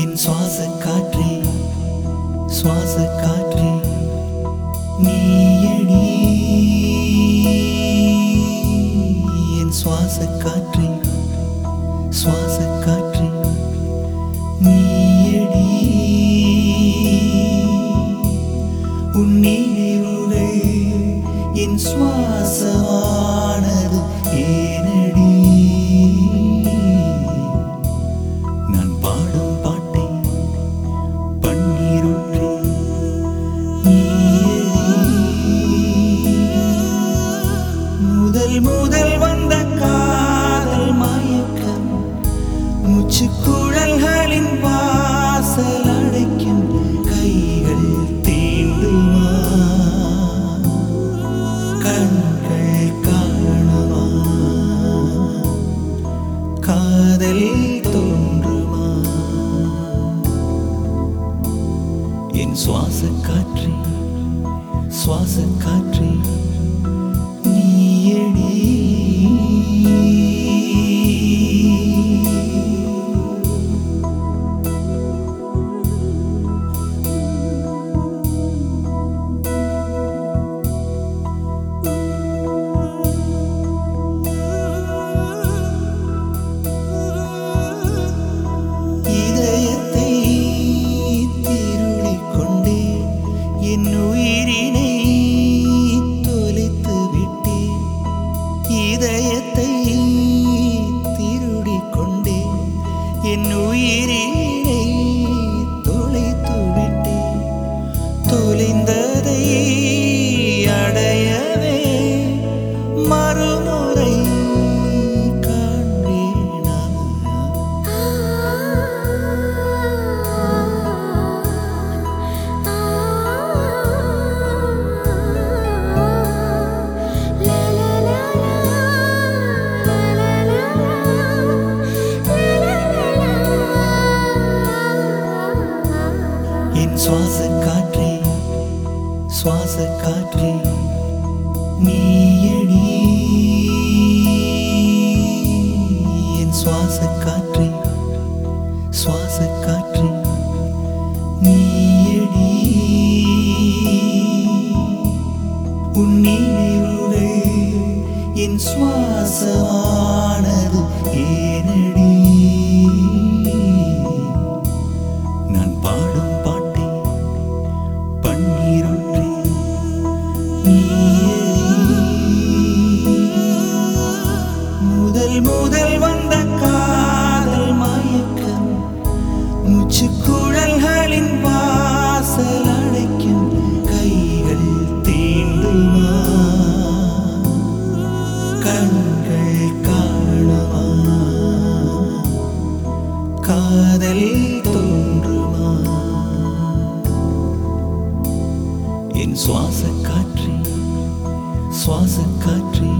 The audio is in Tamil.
என் சுவாச காற்றே சுவாச காற்றே நீயடி என் சுவாச காற்றே சுவாச காற்றே நீயடி உன் நினைவுகள் என் சுவாசமானது ஏ சுவாச காற்றே சுவாச காற்றே நீயடி இதயத்தை நேரத்தை திருடிக் கொண்டே என் உயிரினை தொலைத்து விட்டேன் தொலைந்ததை சுவாச காற்றே சுவாச காற்றே நீயடி. என் சுவாச காற்றே சுவாச காற்றே நீயடி. உன் நினைவுகள் என் சுவாசமா? சுவாச காற்றே சுவாச காற்றே.